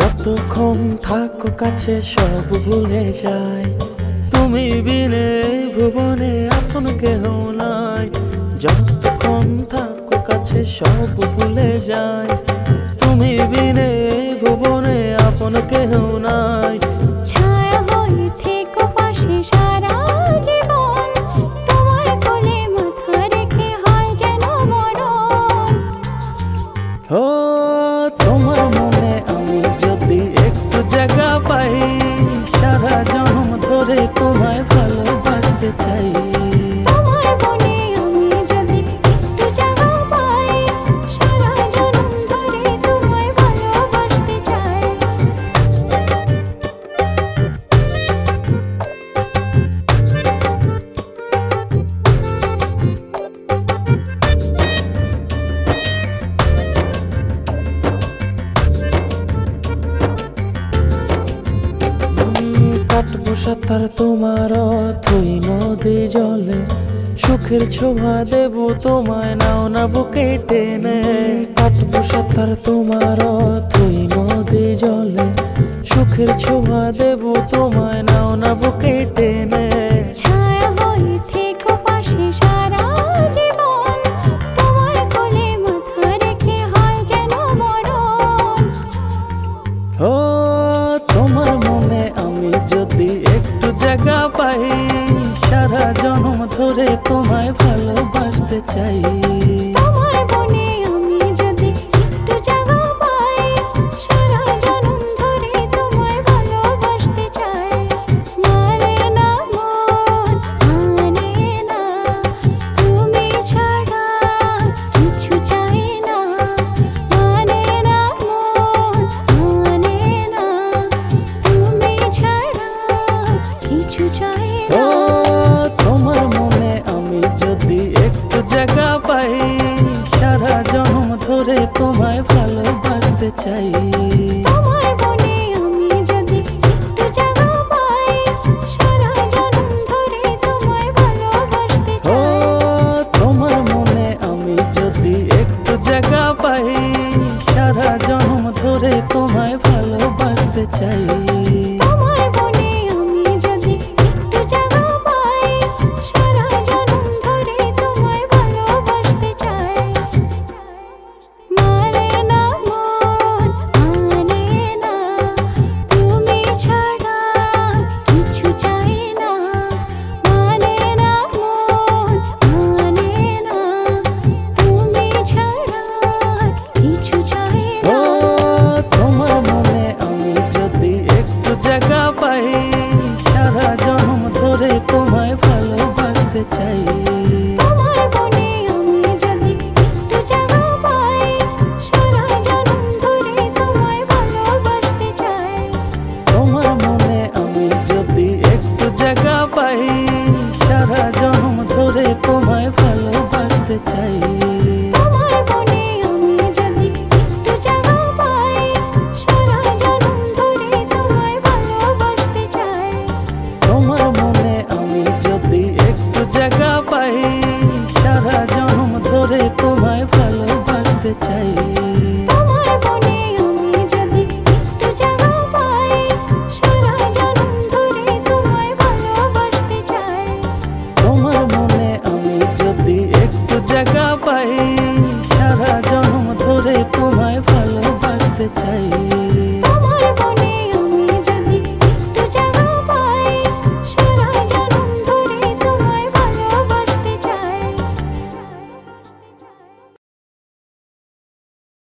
যতক্ষণ থাকো কাছে, সব ভুলে যাই। তুমি বিনে ভুবনে আপন কেহ নাই। যতক্ষণ থাকো কাছে, সব ভুলে যাই। তুমি বিনে ভুবনে আপন কেহ নাই। কাটব সাঁতার তোমার অথই নদী জলে। সুখের ছোঁয়া দেব তোমায়, নাও না বুকে টেনে। কাটব সাঁতার তোমার অথই নদী জলে। সুখের ছোঁয়া দেব তোমায় জায়গা পাই সারা জন্ম ধরে তোমায় ভালোবাসতে চাই। না পাই সারা জন্ম ধরে তোমায় ভালোবাসতে চাই। পাই সারা জন্ম ধরে তোমায় ভালোবাসতে চাই। তোমার মনে আমি যদি একটু জায়গা পাই সারা জন্ম ধরে তোমায় ভালোবাসতে চাই। जगा